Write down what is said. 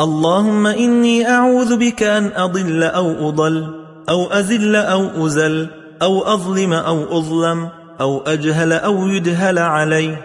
اللهم إني أعوذ بك أن أضل أو أضل أو أزل أو أزل أو أظلم أو أظلم أو أجهل أو يدهل علي.